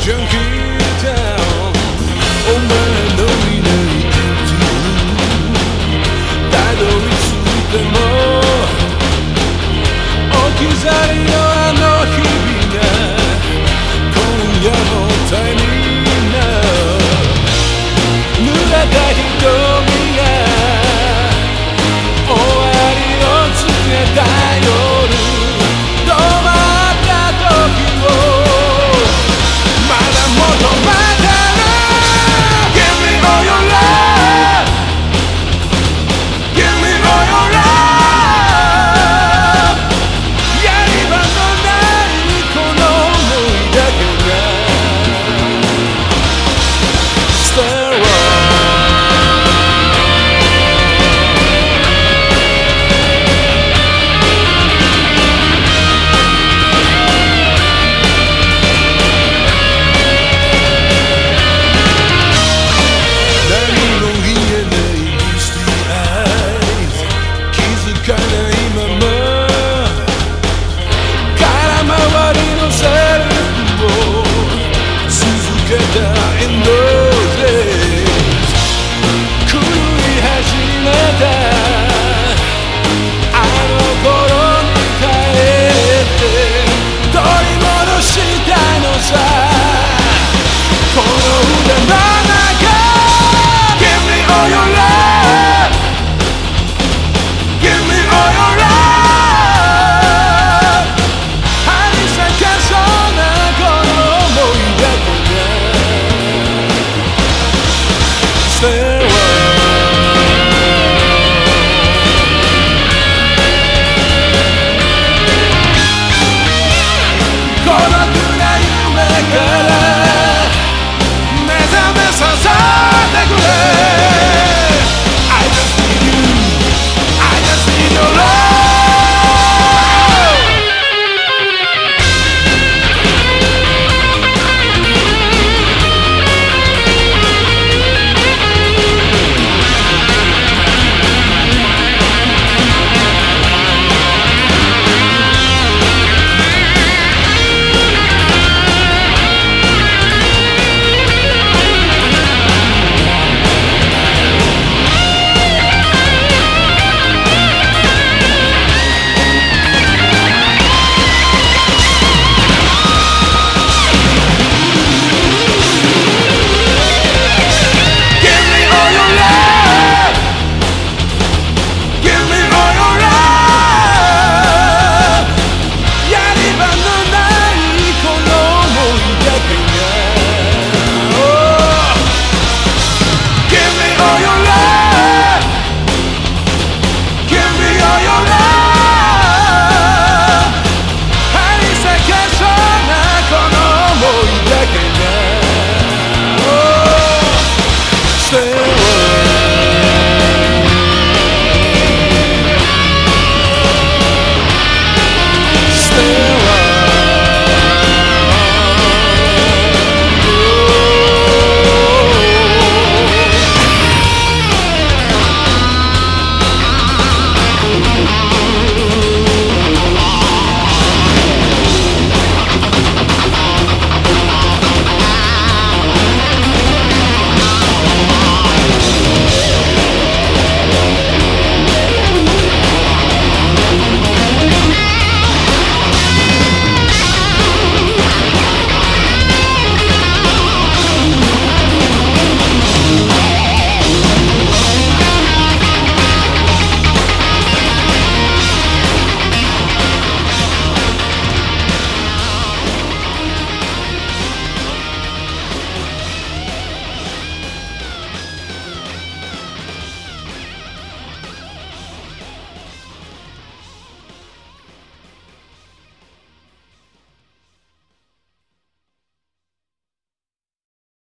Junkie stay